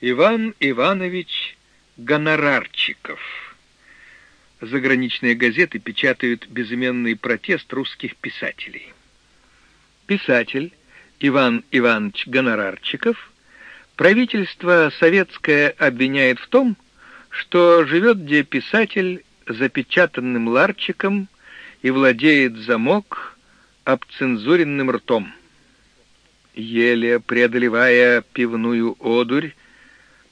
Иван Иванович Гонорарчиков. Заграничные газеты печатают безыменный протест русских писателей. Писатель Иван Иванович Гонорарчиков правительство советское обвиняет в том, что живет где писатель запечатанным ларчиком и владеет замок обцензуренным ртом. Еле преодолевая пивную одурь,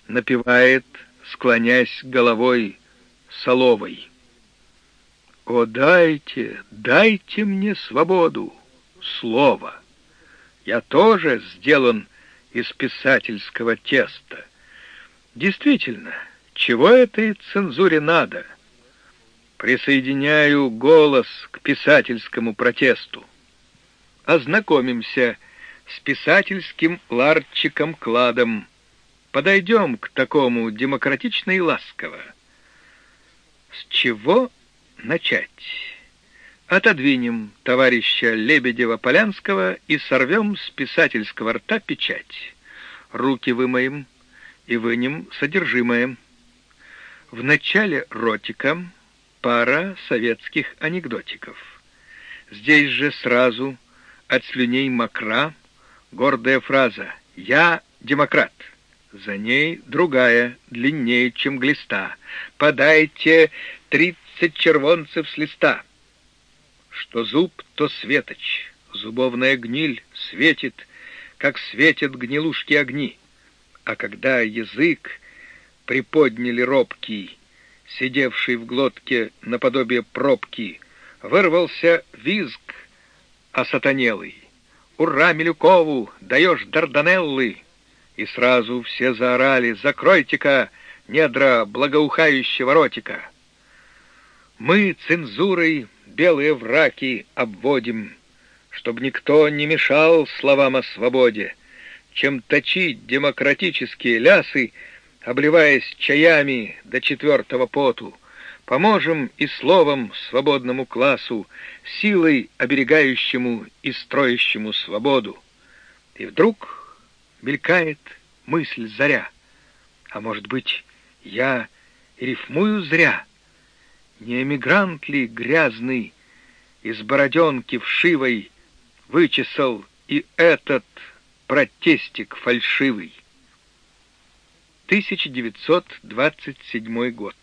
напевает, склонясь головой соловой. «О, дайте, дайте мне свободу, слово! Я тоже сделан из писательского теста. Действительно, чего этой цензуре надо? Присоединяю голос к писательскому протесту. Ознакомимся с писательским ларчиком-кладом. Подойдем к такому демократично и ласково. С чего начать? Отодвинем товарища Лебедева-Полянского и сорвем с писательского рта печать. Руки вымоем и вынем содержимое. В начале ротика пара советских анекдотиков. Здесь же сразу от слюней мокра гордая фраза «Я демократ». За ней другая, длиннее, чем глиста. «Подайте тридцать червонцев с листа». Что зуб, то светоч, зубовная гниль светит, как светят гнилушки огни. А когда язык приподняли робкий, сидевший в глотке наподобие пробки, вырвался визг осатанелый. «Ура, Милюкову! Даешь Дарданеллы!» И сразу все заорали «Закройте-ка недра благоухающего ротика!» Мы цензурой белые враки обводим, Чтоб никто не мешал словам о свободе, Чем точить демократические лясы, Обливаясь чаями до четвертого поту, Поможем и словом свободному классу, Силой оберегающему и строящему свободу. И вдруг мелькает мысль заря. А может быть, я и рифмую зря — не эмигрант ли грязный из бороденки вшивой вычесал и этот протестик фальшивый? 1927 год.